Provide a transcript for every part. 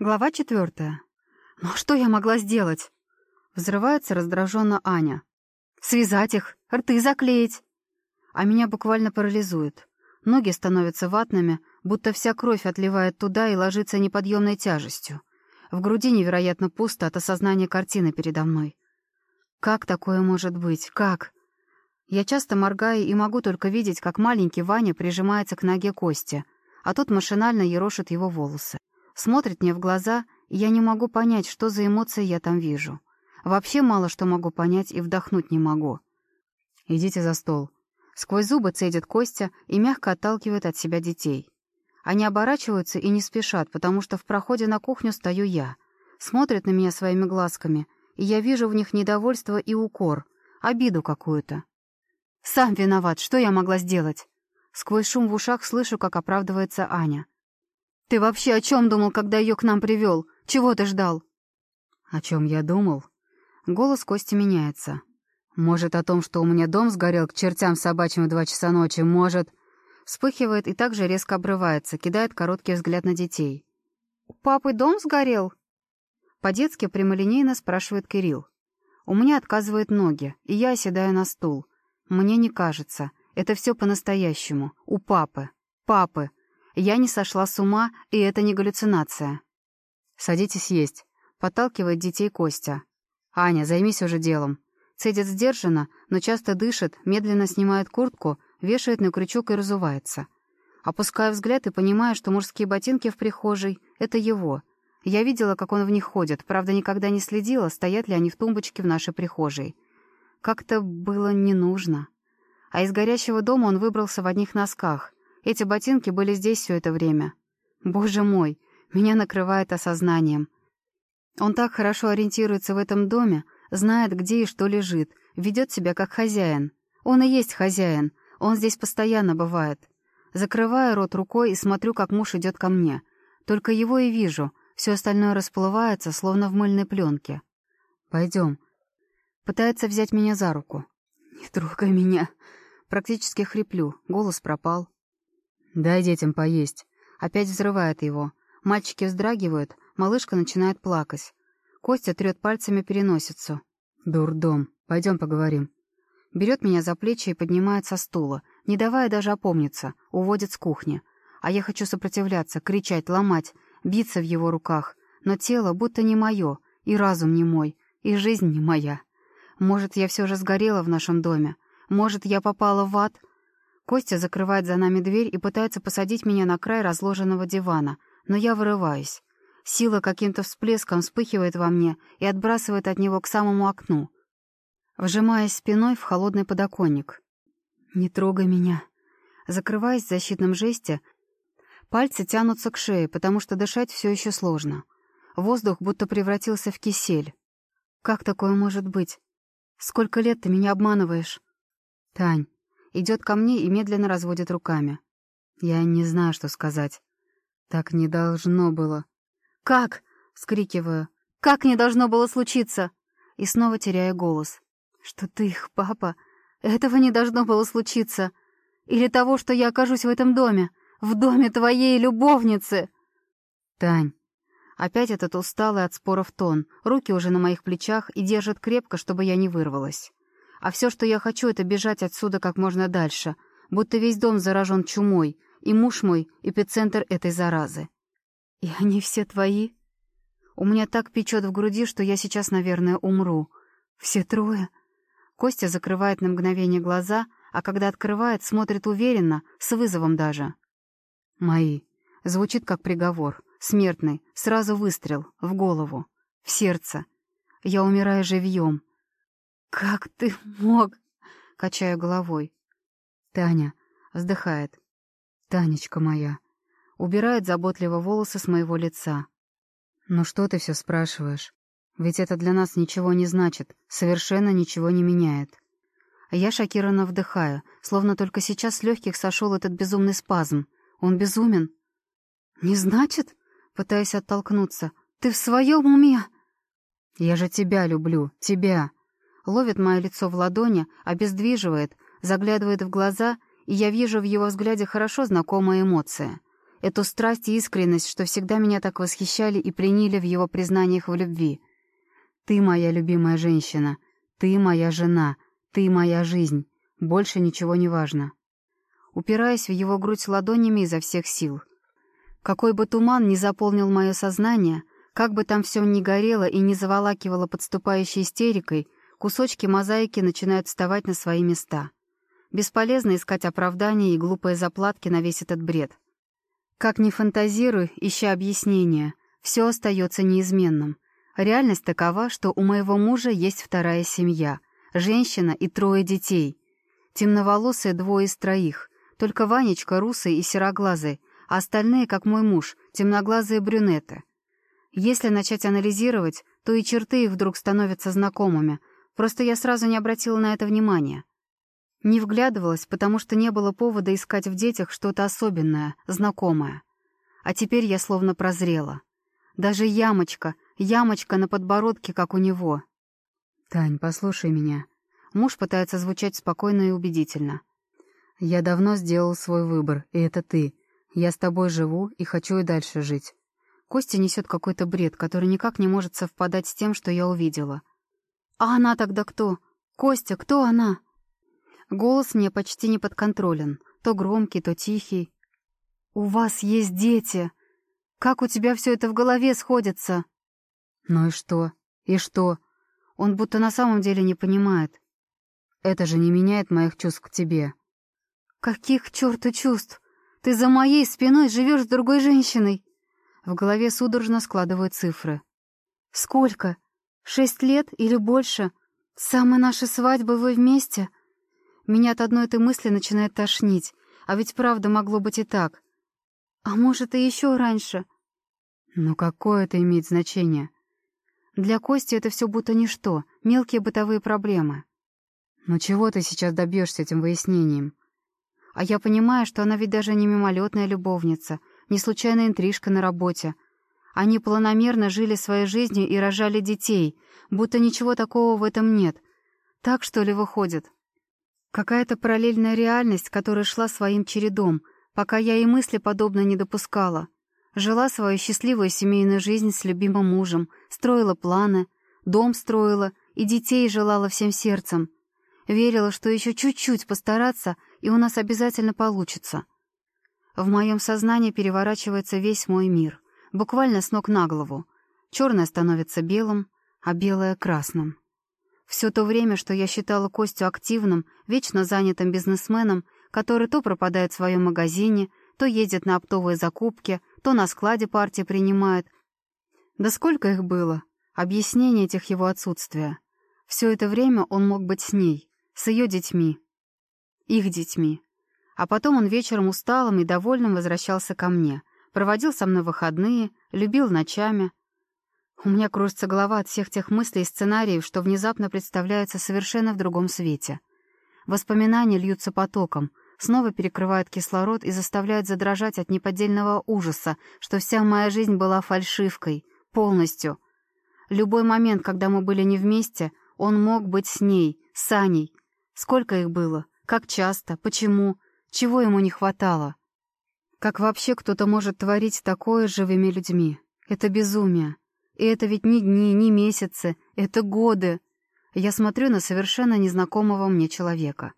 Глава четвертая. «Ну что я могла сделать?» Взрывается раздраженно Аня. «Связать их, рты заклеить!» А меня буквально парализует. Ноги становятся ватными, будто вся кровь отливает туда и ложится неподъемной тяжестью. В груди невероятно пусто от осознания картины передо мной. Как такое может быть? Как? Я часто моргаю и могу только видеть, как маленький Ваня прижимается к ноге Кости, а тот машинально ерошит его волосы смотрит мне в глаза, и я не могу понять, что за эмоции я там вижу. Вообще мало что могу понять и вдохнуть не могу. «Идите за стол». Сквозь зубы цедит Костя и мягко отталкивает от себя детей. Они оборачиваются и не спешат, потому что в проходе на кухню стою я. Смотрят на меня своими глазками, и я вижу в них недовольство и укор, обиду какую-то. «Сам виноват, что я могла сделать?» Сквозь шум в ушах слышу, как оправдывается Аня. Ты вообще о чем думал, когда ее к нам привел? Чего ты ждал?» «О чем я думал?» Голос Кости меняется. «Может, о том, что у меня дом сгорел к чертям собачьим в два часа ночи, может...» Вспыхивает и также резко обрывается, кидает короткий взгляд на детей. «У папы дом сгорел?» По-детски прямолинейно спрашивает Кирилл. У меня отказывают ноги, и я оседаю на стул. Мне не кажется. Это все по-настоящему. У папы. Папы. Я не сошла с ума, и это не галлюцинация. «Садитесь есть», — подталкивает детей Костя. «Аня, займись уже делом». Цедит сдержанно, но часто дышит, медленно снимает куртку, вешает на крючок и разувается. Опускаю взгляд и понимаю, что мужские ботинки в прихожей — это его. Я видела, как он в них ходит, правда, никогда не следила, стоят ли они в тумбочке в нашей прихожей. Как-то было не нужно. А из горящего дома он выбрался в одних носках. Эти ботинки были здесь все это время. Боже мой, меня накрывает осознанием. Он так хорошо ориентируется в этом доме, знает, где и что лежит, ведет себя как хозяин. Он и есть хозяин, он здесь постоянно бывает. Закрываю рот рукой и смотрю, как муж идет ко мне. Только его и вижу, все остальное расплывается, словно в мыльной пленке. Пойдем. Пытается взять меня за руку. Не трогай меня. Практически хриплю, голос пропал. «Дай детям поесть». Опять взрывает его. Мальчики вздрагивают, малышка начинает плакать. Костя трет пальцами переносицу. «Дурдом. Пойдем поговорим». Берет меня за плечи и поднимает со стула, не давая даже опомниться, уводит с кухни. А я хочу сопротивляться, кричать, ломать, биться в его руках. Но тело будто не мое, и разум не мой, и жизнь не моя. Может, я все же сгорела в нашем доме? Может, я попала в ад? Костя закрывает за нами дверь и пытается посадить меня на край разложенного дивана, но я вырываюсь. Сила каким-то всплеском вспыхивает во мне и отбрасывает от него к самому окну, вжимаясь спиной в холодный подоконник. «Не трогай меня». Закрываясь в защитном жесте, пальцы тянутся к шее, потому что дышать все еще сложно. Воздух будто превратился в кисель. «Как такое может быть? Сколько лет ты меня обманываешь?» «Тань, идет ко мне и медленно разводит руками. Я не знаю, что сказать. Так не должно было. «Как?» — вскрикиваю. «Как не должно было случиться?» И снова теряю голос. «Что ты их, папа? Этого не должно было случиться. Или того, что я окажусь в этом доме, в доме твоей любовницы!» «Тань!» Опять этот усталый от споров тон, руки уже на моих плечах и держит крепко, чтобы я не вырвалась. А все, что я хочу, это бежать отсюда как можно дальше, будто весь дом заражен чумой, и муж мой — эпицентр этой заразы. И они все твои? У меня так печет в груди, что я сейчас, наверное, умру. Все трое? Костя закрывает на мгновение глаза, а когда открывает, смотрит уверенно, с вызовом даже. «Мои». Звучит как приговор. Смертный. Сразу выстрел. В голову. В сердце. Я умираю живьем. «Как ты мог?» — качаю головой. «Таня», — вздыхает. «Танечка моя». Убирает заботливо волосы с моего лица. «Ну что ты все спрашиваешь? Ведь это для нас ничего не значит, совершенно ничего не меняет». Я шокированно вдыхаю, словно только сейчас с легких сошел этот безумный спазм. Он безумен? «Не значит?» — пытаясь оттолкнуться. «Ты в своем уме?» «Я же тебя люблю, тебя!» Ловит мое лицо в ладони, обездвиживает, заглядывает в глаза, и я вижу в его взгляде хорошо знакомые эмоции. эту страсть и искренность, что всегда меня так восхищали и приняли в его признаниях в любви. «Ты моя любимая женщина, ты моя жена, ты моя жизнь, больше ничего не важно». Упираясь в его грудь ладонями изо всех сил. Какой бы туман ни заполнил мое сознание, как бы там все ни горело и не заволакивало подступающей истерикой, кусочки мозаики начинают вставать на свои места. Бесполезно искать оправдания и глупые заплатки на весь этот бред. Как ни фантазируй, ища объяснения, все остается неизменным. Реальность такова, что у моего мужа есть вторая семья, женщина и трое детей. Темноволосые двое из троих, только Ванечка русый и сероглазый, а остальные, как мой муж, темноглазые брюнеты. Если начать анализировать, то и черты их вдруг становятся знакомыми, просто я сразу не обратила на это внимания. Не вглядывалась, потому что не было повода искать в детях что-то особенное, знакомое. А теперь я словно прозрела. Даже ямочка, ямочка на подбородке, как у него. «Тань, послушай меня». Муж пытается звучать спокойно и убедительно. «Я давно сделал свой выбор, и это ты. Я с тобой живу и хочу и дальше жить». Костя несет какой-то бред, который никак не может совпадать с тем, что я увидела. «А она тогда кто? Костя, кто она?» Голос мне почти не подконтролен, то громкий, то тихий. «У вас есть дети! Как у тебя все это в голове сходится?» «Ну и что? И что?» Он будто на самом деле не понимает. «Это же не меняет моих чувств к тебе». «Каких к черту чувств? Ты за моей спиной живешь с другой женщиной!» В голове судорожно складывают цифры. «Сколько? Шесть лет или больше? С самой нашей свадьбы вы вместе?» Меня от одной этой мысли начинает тошнить, а ведь правда могло быть и так. А может, и еще раньше. Но какое это имеет значение? Для Кости это все будто ничто, мелкие бытовые проблемы. Но чего ты сейчас добьешься этим выяснением? А я понимаю, что она ведь даже не мимолетная любовница, не случайная интрижка на работе. Они планомерно жили своей жизнью и рожали детей, будто ничего такого в этом нет. Так, что ли, выходит? Какая-то параллельная реальность, которая шла своим чередом, пока я и мысли подобно не допускала. Жила свою счастливую семейную жизнь с любимым мужем, строила планы, дом строила и детей желала всем сердцем. Верила, что еще чуть-чуть постараться, и у нас обязательно получится. В моем сознании переворачивается весь мой мир, буквально с ног на голову. Черное становится белым, а белое — красным. Все то время, что я считала Костю активным, вечно занятым бизнесменом, который то пропадает в своем магазине, то ездит на оптовые закупки, то на складе партии принимает. Да сколько их было? Объяснение этих его отсутствия. Все это время он мог быть с ней, с ее детьми. Их детьми. А потом он вечером усталым и довольным возвращался ко мне, проводил со мной выходные, любил ночами, у меня кружится голова от всех тех мыслей и сценариев, что внезапно представляются совершенно в другом свете. Воспоминания льются потоком, снова перекрывают кислород и заставляют задрожать от неподдельного ужаса, что вся моя жизнь была фальшивкой, полностью. Любой момент, когда мы были не вместе, он мог быть с ней, с Аней. Сколько их было? Как часто? Почему? Чего ему не хватало? Как вообще кто-то может творить такое с живыми людьми? Это безумие. И это ведь не дни, не месяцы, это годы. Я смотрю на совершенно незнакомого мне человека.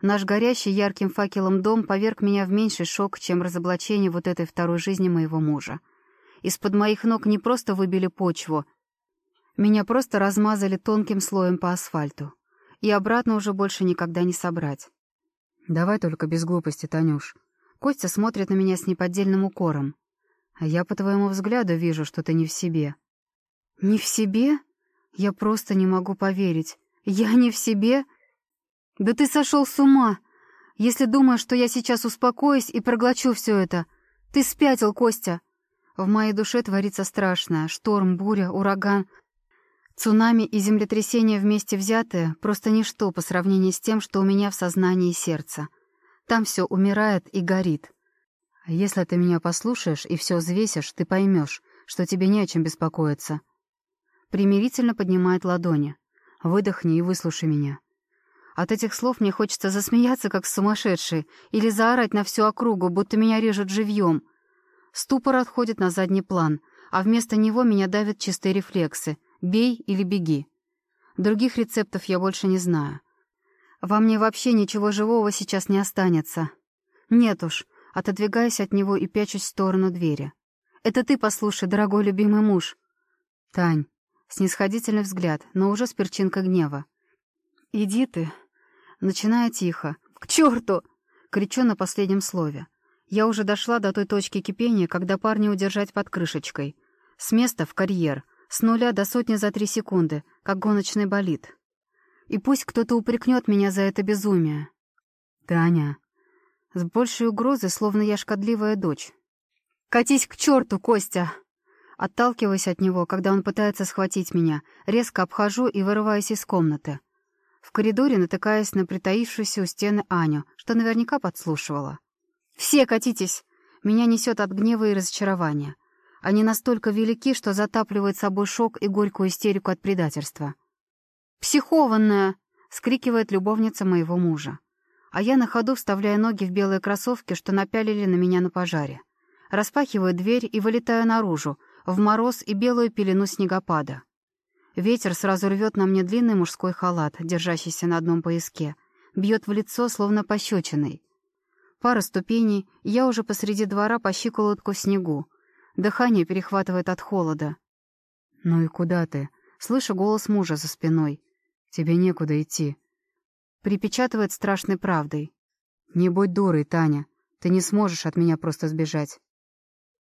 Наш горящий ярким факелом дом поверг меня в меньший шок, чем разоблачение вот этой второй жизни моего мужа. Из-под моих ног не просто выбили почву, меня просто размазали тонким слоем по асфальту. И обратно уже больше никогда не собрать. «Давай только без глупости, Танюш». Костя смотрит на меня с неподдельным укором. «А я по твоему взгляду вижу, что ты не в себе». «Не в себе? Я просто не могу поверить. Я не в себе? Да ты сошел с ума! Если думаешь, что я сейчас успокоюсь и проглочу все это. Ты спятил, Костя!» В моей душе творится страшное. Шторм, буря, ураган. Цунами и землетрясение вместе взятые — просто ничто по сравнению с тем, что у меня в сознании и сердце. Там все умирает и горит. А если ты меня послушаешь и все взвесишь, ты поймешь, что тебе не о чем беспокоиться примирительно поднимает ладони. «Выдохни и выслушай меня». От этих слов мне хочется засмеяться, как сумасшедший, или заорать на всю округу, будто меня режут живьем. Ступор отходит на задний план, а вместо него меня давят чистые рефлексы «бей или беги». Других рецептов я больше не знаю. Во мне вообще ничего живого сейчас не останется. Нет уж, отодвигаюсь от него и пячусь в сторону двери. «Это ты послушай, дорогой любимый муж». «Тань», снисходительный взгляд, но уже с перчинкой гнева. «Иди ты». Начиная тихо. «К черту!» Кричу на последнем слове. Я уже дошла до той точки кипения, когда парня удержать под крышечкой. С места в карьер. С нуля до сотни за три секунды, как гоночный болид. И пусть кто-то упрекнет меня за это безумие. Таня. С большей угрозой, словно я шкодливая дочь. «Катись к черту, Костя!» Отталкиваюсь от него, когда он пытается схватить меня, резко обхожу и вырываюсь из комнаты. В коридоре натыкаясь на притаившуюся у стены Аню, что наверняка подслушивала. «Все катитесь!» Меня несет от гнева и разочарования. Они настолько велики, что затапливают собой шок и горькую истерику от предательства. «Психованная!» — скрикивает любовница моего мужа. А я на ходу вставляю ноги в белые кроссовки, что напялили на меня на пожаре распахиваю дверь и вылетаю наружу, в мороз и белую пелену снегопада. Ветер сразу рвет на мне длинный мужской халат, держащийся на одном пояске, бьет в лицо, словно пощечиной. Пара ступеней, я уже посреди двора по щиколотку в снегу. Дыхание перехватывает от холода. «Ну и куда ты?» Слышу голос мужа за спиной. «Тебе некуда идти». Припечатывает страшной правдой. «Не будь дурой, Таня. Ты не сможешь от меня просто сбежать.